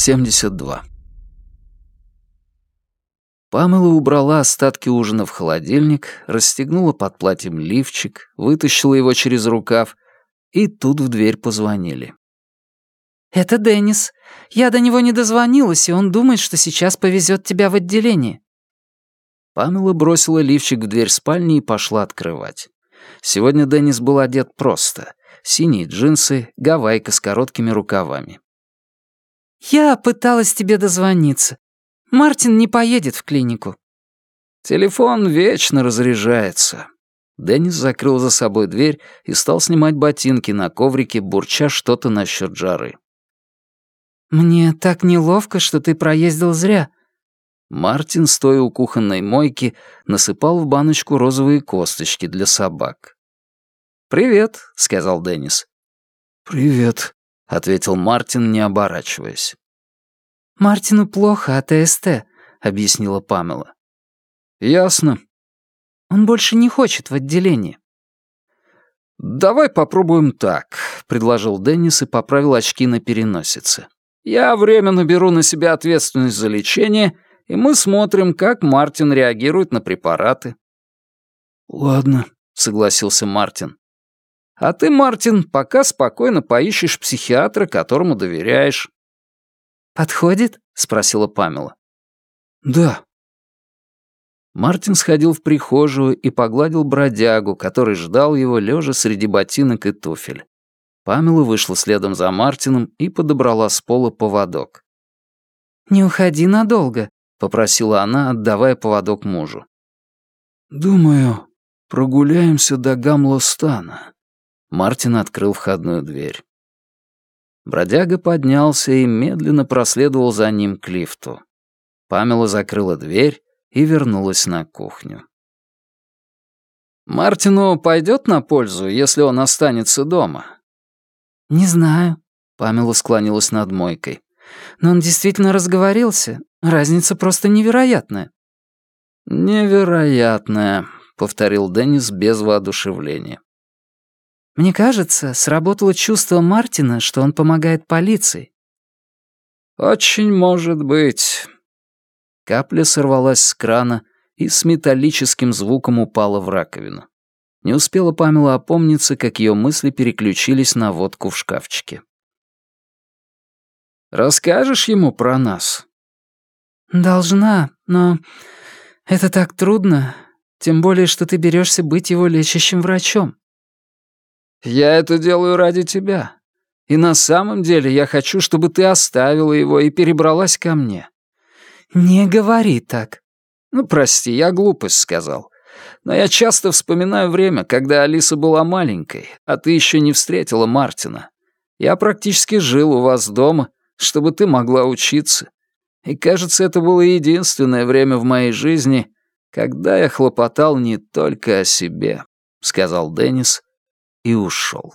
72. Памела убрала остатки ужина в холодильник, расстегнула под платьем лифчик, вытащила его через рукав, и тут в дверь позвонили. «Это Деннис. Я до него не дозвонилась, и он думает, что сейчас повезет тебя в отделение». Памела бросила лифчик в дверь спальни и пошла открывать. Сегодня Деннис был одет просто. Синие джинсы, гавайка с короткими рукавами. «Я пыталась тебе дозвониться. Мартин не поедет в клинику». «Телефон вечно разряжается». Деннис закрыл за собой дверь и стал снимать ботинки на коврике, бурча что-то насчет жары. «Мне так неловко, что ты проездил зря». Мартин, стоя у кухонной мойки, насыпал в баночку розовые косточки для собак. «Привет», — сказал Деннис. «Привет», — ответил Мартин, не оборачиваясь. «Мартину плохо от ТСТ», — объяснила Памела. «Ясно». «Он больше не хочет в отделении». «Давай попробуем так», — предложил Деннис и поправил очки на переносице. Я временно беру на себя ответственность за лечение, и мы смотрим, как Мартин реагирует на препараты». «Ладно», — согласился Мартин. «А ты, Мартин, пока спокойно поищешь психиатра, которому доверяешь». «Подходит?» — спросила Памела. «Да». Мартин сходил в прихожую и погладил бродягу, который ждал его, лежа среди ботинок и туфель. Памела вышла следом за Мартином и подобрала с пола поводок. «Не уходи надолго», — попросила она, отдавая поводок мужу. «Думаю, прогуляемся до Гамлостана». Мартин открыл входную дверь. Бродяга поднялся и медленно проследовал за ним к лифту. Памела закрыла дверь и вернулась на кухню. «Мартину пойдет на пользу, если он останется дома?» «Не знаю», — Памела склонилась над мойкой. «Но он действительно разговорился. Разница просто невероятная». «Невероятная», — повторил Деннис без воодушевления. «Мне кажется, сработало чувство Мартина, что он помогает полиции». «Очень может быть». Капля сорвалась с крана и с металлическим звуком упала в раковину. Не успела Памела опомниться, как ее мысли переключились на водку в шкафчике. «Расскажешь ему про нас?» «Должна, но это так трудно, тем более, что ты берешься быть его лечащим врачом». «Я это делаю ради тебя. И на самом деле я хочу, чтобы ты оставила его и перебралась ко мне». «Не говори так». «Ну, прости, я глупость сказал. Но я часто вспоминаю время, когда Алиса была маленькой, а ты еще не встретила Мартина. Я практически жил у вас дома, чтобы ты могла учиться. И, кажется, это было единственное время в моей жизни, когда я хлопотал не только о себе», — сказал Деннис и ушел.